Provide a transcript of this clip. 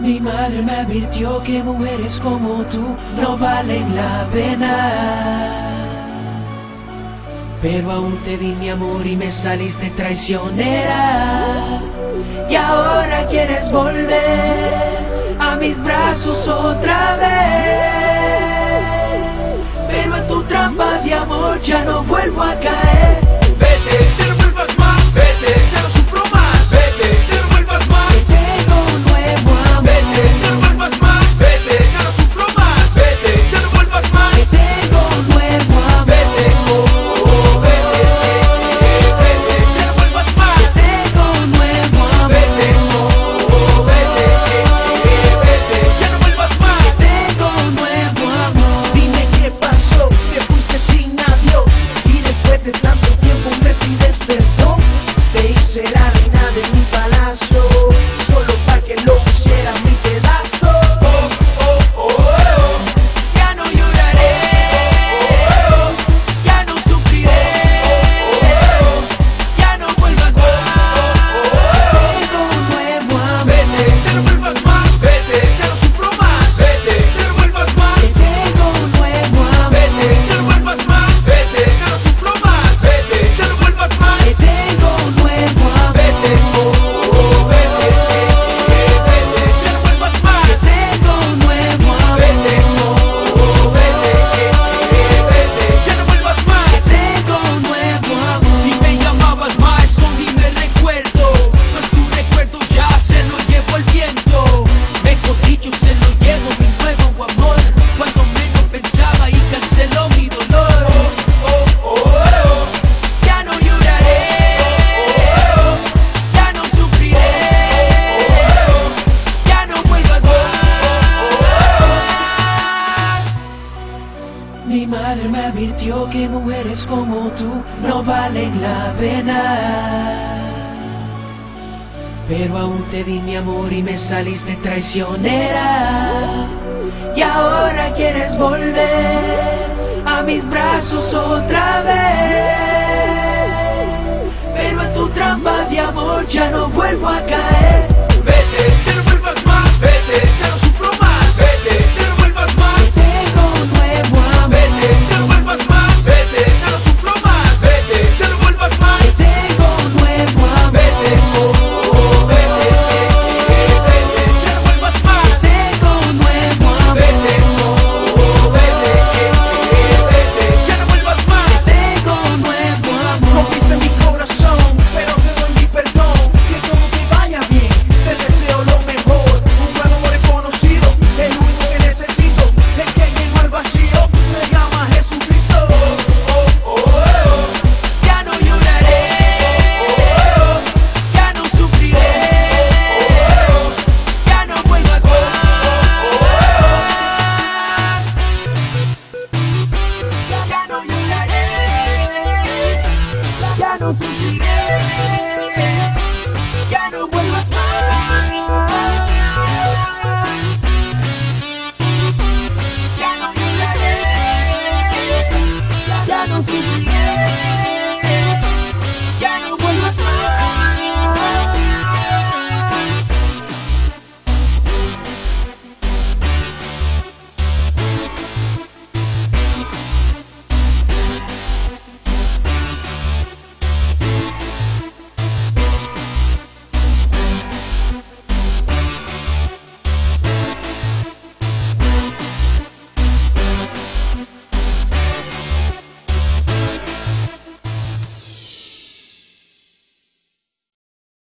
Mi madre me advirtió que mujeres como tú no valen la pena. Pero aún te di mi amor y me saliste traicionera. Y ahora quieres volver a mis brazos otra vez. Pero en tu trampa de amor ya no vuelvo a caer. Everybody's madre me advirtió que mujeres como tú no valen la pena. Pero aún te di mi amor y me saliste traicionera. Y ahora quieres volver a mis brazos otra vez. Pero en tu trampa de amor ya no vuelvo a caer. no. Ya no